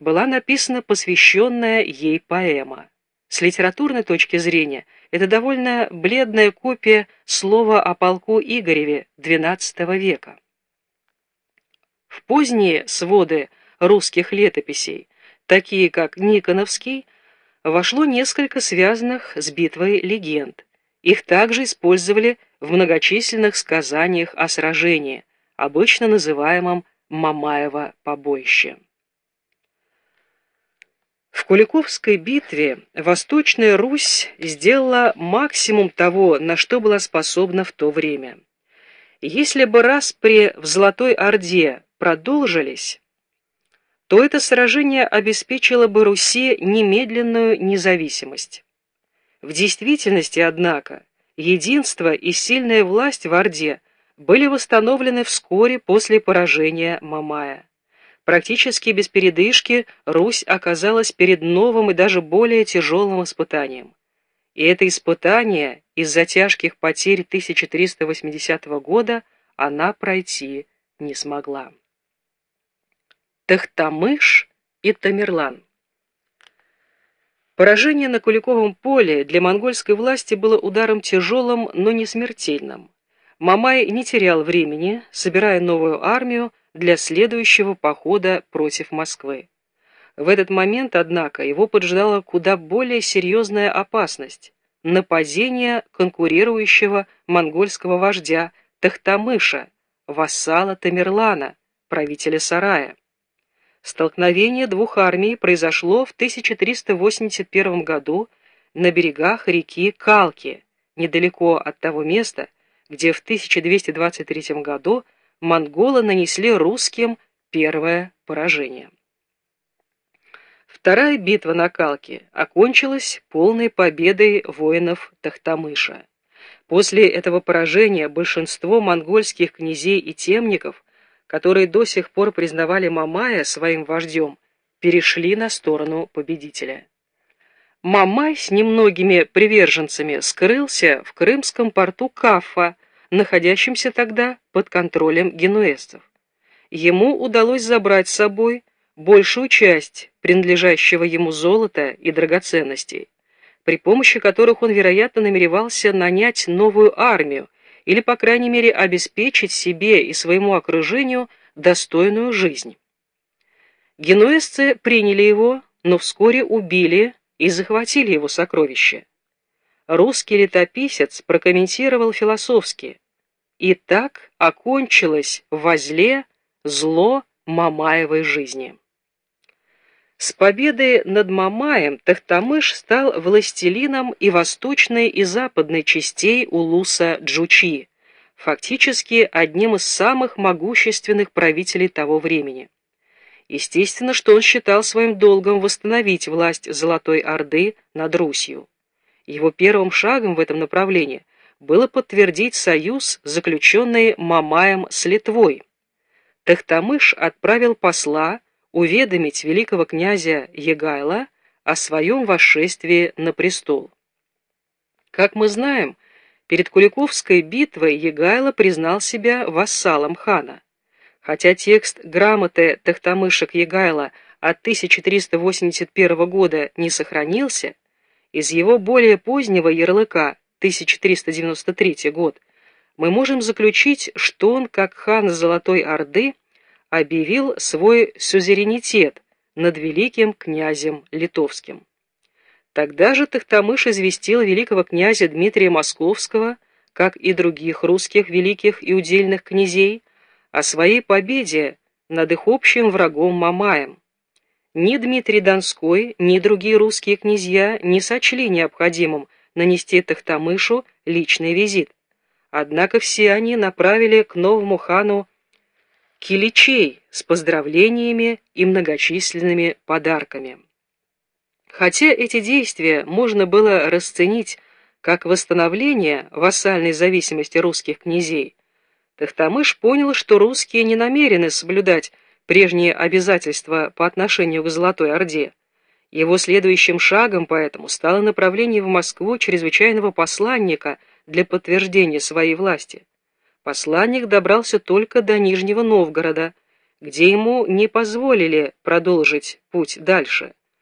была написана посвященная ей поэма. С литературной точки зрения это довольно бледная копия слова о полку Игореве XII века. В поздние своды русских летописей, такие как Никоновский, вошло несколько связанных с битвой легенд. Их также использовали в многочисленных сказаниях о сражении, обычно называемом Мамаево побоище. В Куликовской битве Восточная Русь сделала максимум того, на что была способна в то время. Если бы распри в Золотой Орде продолжились, то это сражение обеспечило бы Руси немедленную независимость. В действительности, однако, единство и сильная власть в Орде были восстановлены вскоре после поражения Мамая. Практически без передышки Русь оказалась перед новым и даже более тяжелым испытанием. И это испытание из-за тяжких потерь 1380 года она пройти не смогла. Тахтамыш и Тамерлан Поражение на Куликовом поле для монгольской власти было ударом тяжелым, но не смертельным. Мамай не терял времени, собирая новую армию для следующего похода против Москвы. В этот момент, однако, его поджидала куда более серьезная опасность – нападение конкурирующего монгольского вождя Тахтамыша, вассала Тамерлана, правителя Сарая. Столкновение двух армий произошло в 1381 году на берегах реки Калки, недалеко от того места, где в 1223 году монголы нанесли русским первое поражение. Вторая битва на Калке окончилась полной победой воинов Тахтамыша. После этого поражения большинство монгольских князей и темников, которые до сих пор признавали Мамая своим вождем, перешли на сторону победителя. Мамай с немногими приверженцами скрылся в крымском порту Кафа, находящемся тогда под контролем генуэзцев. Ему удалось забрать с собой большую часть принадлежащего ему золота и драгоценностей, при помощи которых он, вероятно, намеревался нанять новую армию или, по крайней мере, обеспечить себе и своему окружению достойную жизнь. Генуэзцы приняли его, но вскоре убили и захватили его сокровища. Русский летописец прокомментировал философски «И так окончилось возле зло Мамаевой жизни». С победой над Мамаем Тахтамыш стал властелином и восточной, и западной частей Улуса Джучи, фактически одним из самых могущественных правителей того времени. Естественно, что он считал своим долгом восстановить власть Золотой Орды над Русью. Его первым шагом в этом направлении было подтвердить союз, заключенный Мамаем с Литвой. Тахтамыш отправил посла, уведомить великого князя Егайла о своем восшествии на престол. Как мы знаем, перед Куликовской битвой Егайло признал себя вассалом хана. Хотя текст грамоты Тахтамыша к Егайло от 1381 года не сохранился, из его более позднего ярлыка 1393 год мы можем заключить, что он, как хан Золотой Орды, объявил свой сюзеренитет над великим князем литовским. Тогда же Тахтамыш известил великого князя Дмитрия Московского, как и других русских великих и удельных князей, о своей победе над их общим врагом Мамаем. Ни Дмитрий Донской, ни другие русские князья не сочли необходимым нанести Тахтамышу личный визит. Однако все они направили к новому хану киличей с поздравлениями и многочисленными подарками. Хотя эти действия можно было расценить как восстановление вассальной зависимости русских князей, Тахтамыш понял, что русские не намерены соблюдать прежние обязательства по отношению к Золотой Орде. Его следующим шагом поэтому стало направление в Москву чрезвычайного посланника для подтверждения своей власти. Посланник добрался только до Нижнего Новгорода, где ему не позволили продолжить путь дальше.